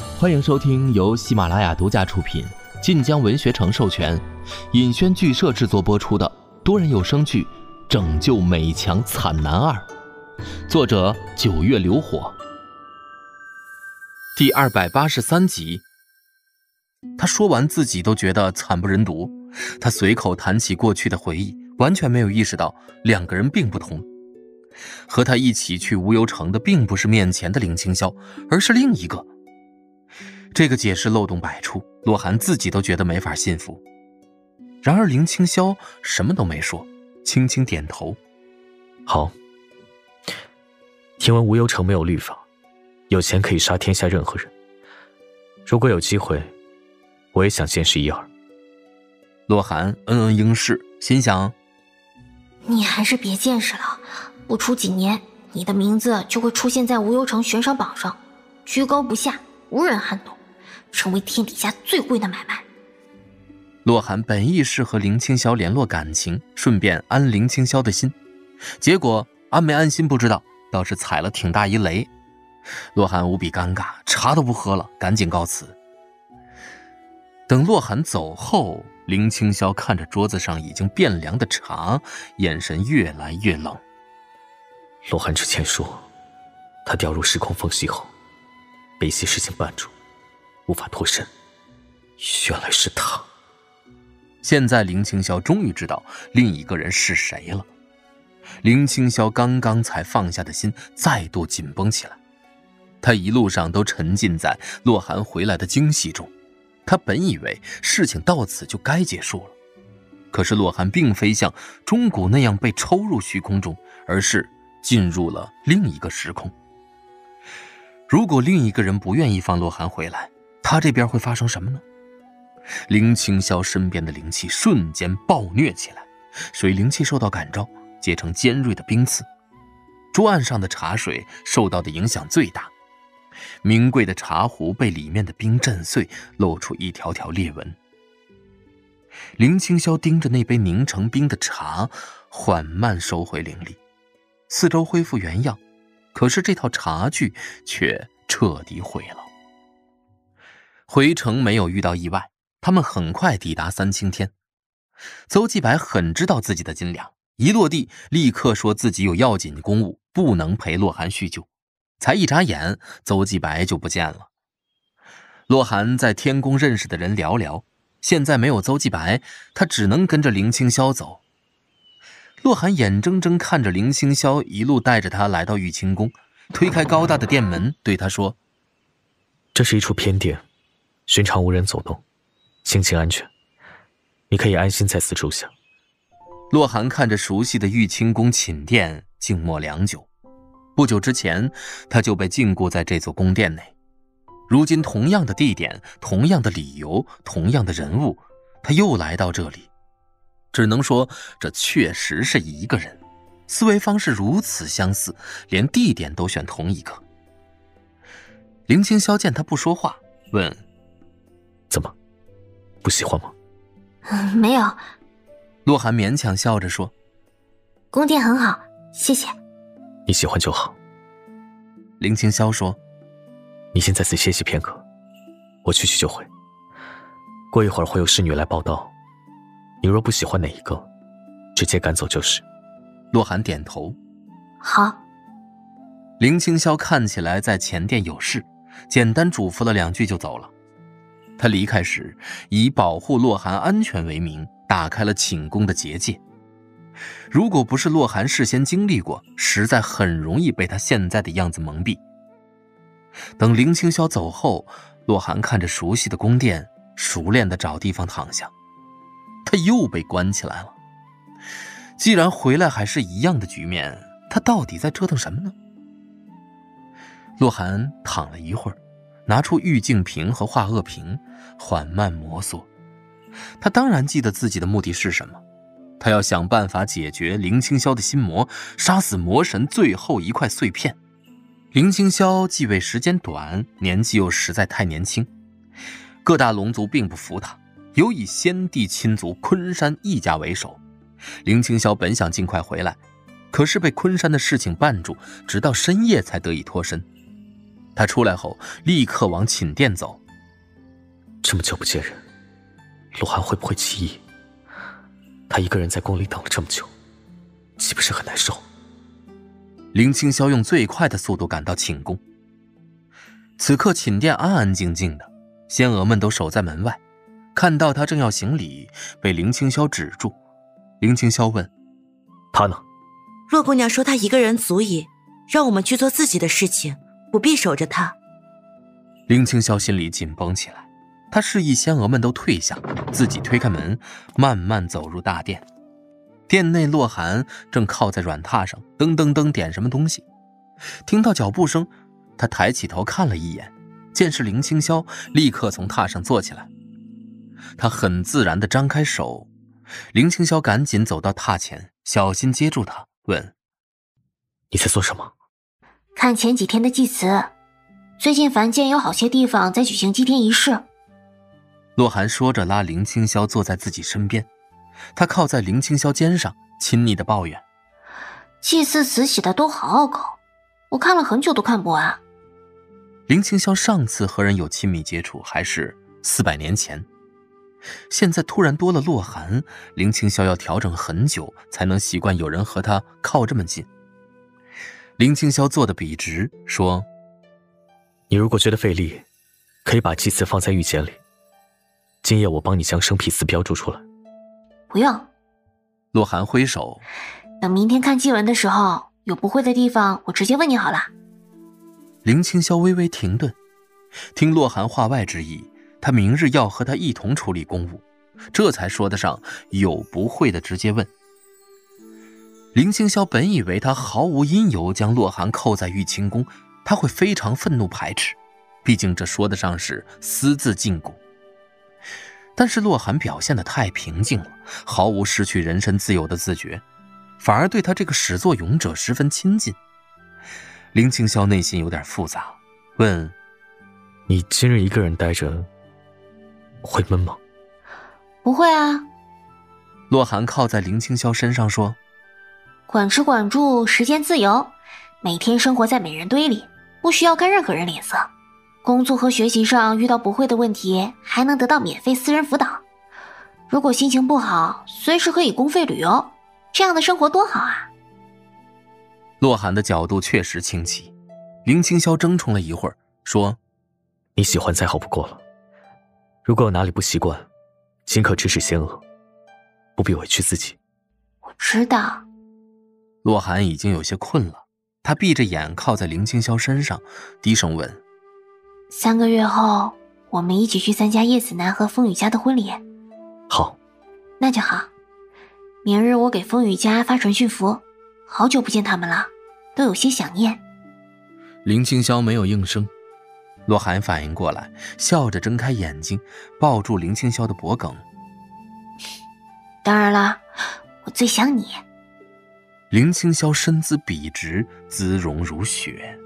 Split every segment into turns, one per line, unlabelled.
欢迎收听由喜马拉雅独家出品、晋江文学城授权、尹轩剧社制作播出的多人有声剧《拯救美强惨男二》，作者九月流火，第二百八十三集。他说完，自己都觉得惨不忍睹。他随口谈起过去的回忆，完全没有意识到两个人并不同。和他一起去无忧城的，并不是面前的林青霄，而是另一个。这个解释漏洞百出，洛寒自己都觉得没法信服。然而林清霄什么都没说，轻轻点头：“
好。听闻无忧城没有律法，有钱可以杀天下任何人。如果有机会，我也想见识一二。”
洛寒嗯嗯应是，心想：“
你还是别见识了。”不出几年，你的名字就会出现在无忧城悬赏榜上，居高不下，无人撼动，成为天底下最贵的买卖。
洛寒本意是和林青霄联络感情，顺便安林青霄的心，结果安没安心不知道，倒是踩了挺大一雷。洛寒无比尴尬，茶都不喝了，赶紧告辞。等洛寒走后，林青霄看着桌子上已经变凉的茶，眼神越来越冷。
洛寒之前说，他掉入时空缝隙后，被一些事情绊住，无法脱身。原来是他。
现在林青霄终于知道另一个人是谁了。林青霄刚刚才放下的心再度紧绷起来。他一路上都沉浸在洛寒回来的惊喜中。他本以为事情到此就该结束了，可是洛寒并非像钟古那样被抽入虚空中，而是。进入了另一个时空。如果另一个人不愿意放洛寒回来，他这边会发生什么呢？林青霄身边的灵气瞬间暴虐起来，水灵气受到感召，结成尖锐的冰刺。桌案上的茶水受到的影响最大，名贵的茶壶被里面的冰震碎，露出一条条裂纹。林青霄盯着那杯凝成冰的茶，缓慢收回灵力。四周恢复原样，可是这套茶具却彻底毁了。回城没有遇到意外，他们很快抵达三清天。邹继白很知道自己的斤两，一落地立刻说自己有要紧的公务，不能陪洛寒叙旧。才一眨眼，邹继白就不见了。洛寒在天宫认识的人寥寥，现在没有邹继白，他只能跟着林清霄走。洛寒眼睁睁看着林清霄一路带着他来到玉清宫，推开高大的殿门，对他说：“
这是一处偏殿，寻常无人走动，心情安全，你可以安心在此住下。”
洛寒看着熟悉的玉清宫寝殿，静默良久。不久之前，他就被禁锢在这座宫殿内，如今同样的地点、同样的理由、同样的人物，他又来到这里。只能说，这确实是一个人，思维方式如此相似，连地点都选同一个。林清霄见他不说话，问：“
怎么，不喜欢吗？”“
嗯，没有。”
洛寒勉强笑着说：“
宫殿很好，谢谢。”“
你喜欢就好。”
林清霄说：“
你先在此歇息片刻，我去去就回。过一会儿会有侍女来报道。”你若不喜欢哪一个，直接赶走就是。
洛寒点头，
好。
林清霄看起来在前殿有事，简单嘱咐了两句就走了。他离开时以保护洛寒安全为名，打开了寝宫的结界。如果不是洛寒事先经历过，实在很容易被他现在的样子蒙蔽。等林清霄走后，洛寒看着熟悉的宫殿，熟练的找地方躺下。他又被关起来了。既然回来还是一样的局面，他到底在折腾什么呢？洛寒躺了一会儿，拿出玉净瓶和化恶瓶，缓慢摩挲。他当然记得自己的目的是什么，他要想办法解决林清霄的心魔，杀死魔神最后一块碎片。林清霄继位时间短，年纪又实在太年轻，各大龙族并不服他。有以先帝亲族昆山一家为首，林清霄本想尽快回来，可是被昆山的事情绊住，直到深夜才得以脱身。他出来后立刻往寝殿走。
这么久不见人，洛寒会不会起疑？他一个人在宫里等了这么久，岂不是很难受？
林清霄用最快的速度赶到寝宫。此刻寝殿安安静静的，仙娥们都守在门外。看到他正要行礼，被林清霄止住。林清霄问：“
他呢？”
若姑娘说：“她一个人足矣，让我们去做自己的事情，不必守着她。”
林清霄心里紧绷起来。他示意仙娥们都退下，自己推开门，慢慢走入大殿。殿内，洛寒正靠在软榻上，噔噔噔点什么东西。听到脚步声，他抬起头看了一眼，见是林清霄，立刻从榻上坐起来。他很自然地张开手，林清霄赶紧走到榻前，小心接住他，问：“
你在做什么？”“
看前几天的祭词，最近凡间有好些地方在举行祭天仪式。”
洛寒说着，拉林清霄坐在自己身边，他靠在林清霄肩上，亲昵的抱怨：“
祭祀词写的都好拗口，我看了很久都看不完。”
林清霄上次和人有亲密接触还是四百年前，现在突然多了洛寒，林清霄要调整很久才能习惯有人和他靠这么近。林清霄坐得笔直，说：“
你如果觉得费力，可以把祭祀放在玉简里。”今夜我帮你将生僻词标注出来。
不用。
洛寒挥手。
等明天看祭文的时候，有不会的地方，我直接问你好了。
林清霄微微停顿，听洛寒话外之意，他明日要和他一同处理公务，这才说得上有不会的直接问。林清霄本以为他毫无因由将洛寒扣在玉清宫，他会非常愤怒排斥，毕竟这说得上是私自禁锢。但是洛寒表现的太平静了，毫无失去人身自由的自觉，反而对他这个始作俑者十分亲近。林清霄内心有点复杂，问：“
你今日一个人待着，会闷吗？”“
不会啊。”
洛寒靠在林清霄身上说：“
管吃管住，时间自由，每天生活在美人堆里，不需要看任何人脸色。”工作和学习上遇到不会的问题，还能得到免费私人辅导。如果心情不好，随时可以公费旅游，这样的生活多好啊！
洛寒的角度确实清奇。林清霄争宠了一会儿，说：“
你喜欢再好不过了。如果有哪里不习惯，尽可指使仙娥，不必委屈自己。”
我知道。
洛寒已经有些困了，他闭着眼靠在林清霄身上，低声问。
三个月后，我们一起去参加叶子楠和风雨家的婚礼。
好，
那就好。明日我给风雨家发传讯符，好久不见他们了，都有些想念。
林清霄没有应声，洛寒反应过来，笑着睁开眼睛，抱住林清霄的脖颈。
当然了，我最想你。
林清霄身姿笔直，姿容如雪。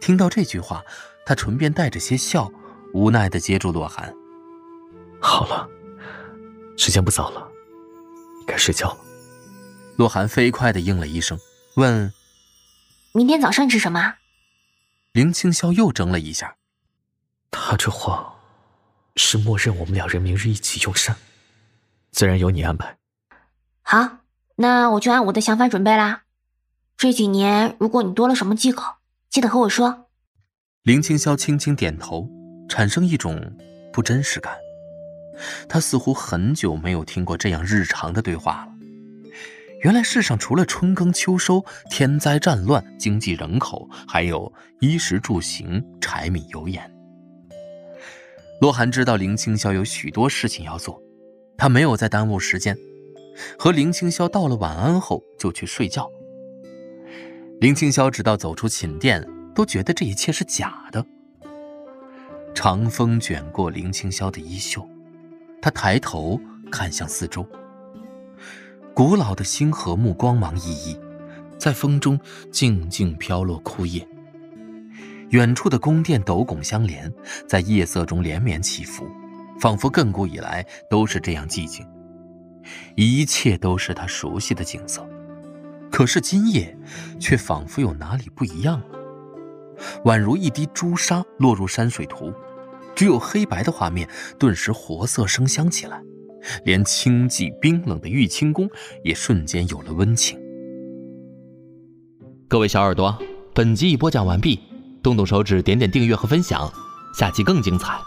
听到这句话。他唇边带着些笑，无奈的接住洛寒。
好了，时间不早了，该睡觉了。
洛寒飞快的应了一声，问：“
明天早上吃什么？”
林清霄又怔了一下。
他这话，是默认我们两人明日一起用膳，自然由你安排。
好，那我就按我的想法准备啦。这几年，如果你多了什么忌口，记得和我说。
林清霄轻轻点头，产生一种不真实感。他似乎很久没有听过这样日常的对话了。原来世上除了春耕秋收、天灾战乱、经济人口，还有衣食住行、柴米油盐。洛寒知道林清霄有许多事情要做，他没有再耽误时间，和林清霄道了晚安后就去睡觉。林清霄直到走出寝殿。都觉得这一切是假的。长风卷过林清霄的衣袖，他抬头看向四周。古老的星河木光芒熠熠，在风中静静飘落枯叶。远处的宫殿斗拱相连，在夜色中连绵起伏，仿佛亘古以来都是这样寂静。一切都是他熟悉的景色，可是今夜却仿佛有哪里不一样了。宛如一滴朱砂落入山水图，只有黑白的画面顿时活色生香起来，连清寂冰冷的玉清宫也瞬间有了温情。
各位小耳朵，本集已播讲完毕，动动手指点点订阅和分享，下集更精彩。